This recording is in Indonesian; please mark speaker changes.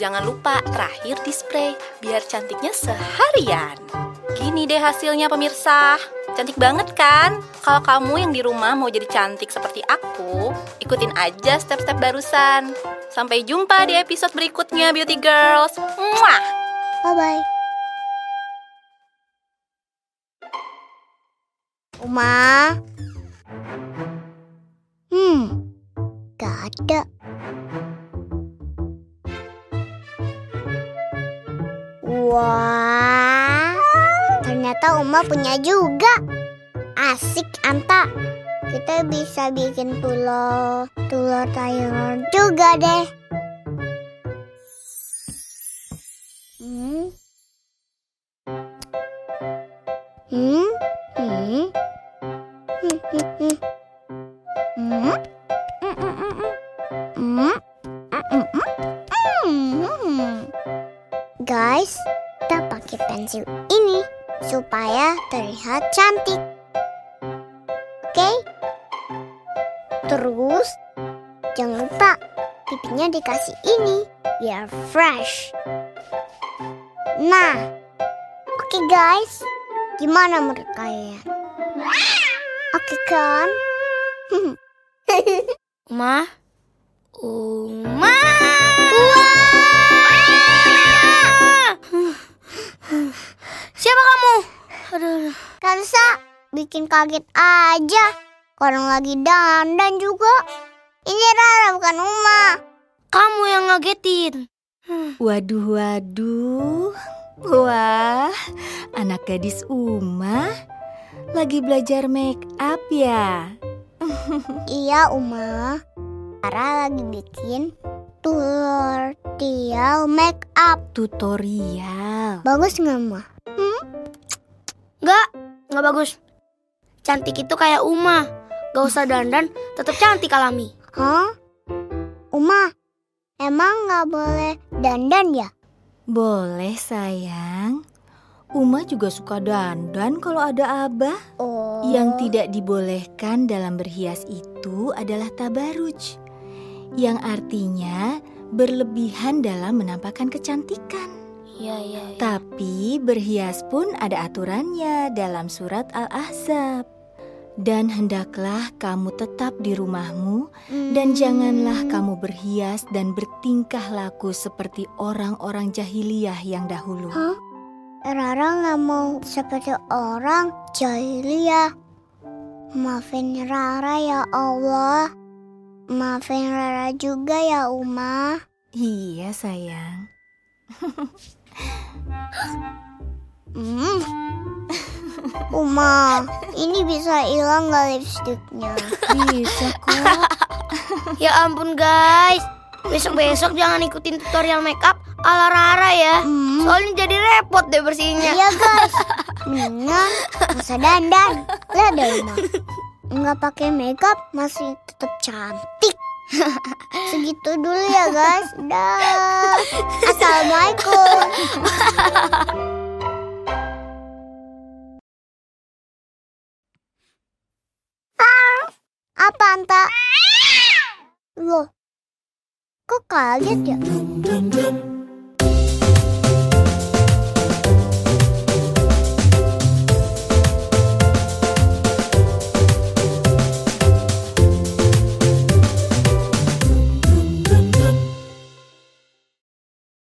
Speaker 1: Jangan lupa terakhir di spray biar cantiknya seharian. Gini deh hasilnya pemirsa. Cantik banget kan? Kalau kamu yang di rumah mau jadi cantik seperti aku, ikutin aja step-step barusan. Sampai jumpa di episode berikutnya Beauty Girls. Muah!
Speaker 2: Bye-bye. Uma? Hmm, gak ada. Ternyata Uma punya juga. Asik, Anta. Kita bisa bikin telur, telur sayur juga deh. Hmm. Hmm. Hmm. Hmm. Hmm. Hmm. Hmm. Hmm. Hmm. Hmm. Hmm. Hmm. Guys, kita pakai pensil supaya terlihat cantik. Oke? Terus, jangan lupa pipinya dikasih ini biar fresh. Nah, oke guys, gimana menurut kalian? Oke kan?
Speaker 3: Uma? Uma?
Speaker 2: Bikin kaget aja. Orang lagi dandan juga. Ini Rara bukan Uma.
Speaker 3: kamu yang ngagetin.
Speaker 4: Waduh, waduh. Wah, anak gadis Uma lagi belajar make up ya.
Speaker 2: Iya Uma. Rara lagi bikin tutorial make up.
Speaker 4: Tutorial.
Speaker 2: Bagus nggak Ma?
Speaker 3: Enggak, enggak bagus. Cantik itu kayak Uma. Gak usah dandan, tetap cantik alami.
Speaker 2: Hah? Uma, emang nggak boleh dandan ya?
Speaker 4: Boleh sayang. Uma juga suka dandan kalau ada abah.
Speaker 2: Oh.
Speaker 4: Yang tidak dibolehkan dalam berhias itu adalah tabaruj. Yang artinya berlebihan dalam menampakkan kecantikan.
Speaker 3: Iya, iya, iya.
Speaker 4: Tapi berhias pun ada aturannya dalam surat Al-Ahzab. Dan hendaklah kamu tetap di rumahmu dan janganlah kamu berhias dan bertingkah laku seperti orang-orang jahiliyah yang dahulu.
Speaker 2: Hah? Rara nggak mau seperti orang jahiliyah. Maafin Rara ya Allah. Maafin Rara juga ya Uma.
Speaker 4: Iya sayang.
Speaker 2: Hmm. Uma, ini bisa hilang nggak lipstiknya?
Speaker 4: Bisa kok.
Speaker 3: Ya ampun guys. Besok-besok jangan ikutin tutorial make up ala Rara ya.
Speaker 2: Hmm.
Speaker 3: Soalnya jadi repot deh bersihinnya.
Speaker 2: Iya guys, mendingan usah dandan. Lihat deh Uma, nggak pakai makeup masih tetap cantik. Segitu dulu ya guys. Dah. Assalamualaikum. Ah, Apa Anta? Loh, kok kaget ya?